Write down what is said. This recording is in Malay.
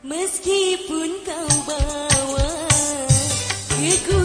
Meskipun kau bawa keku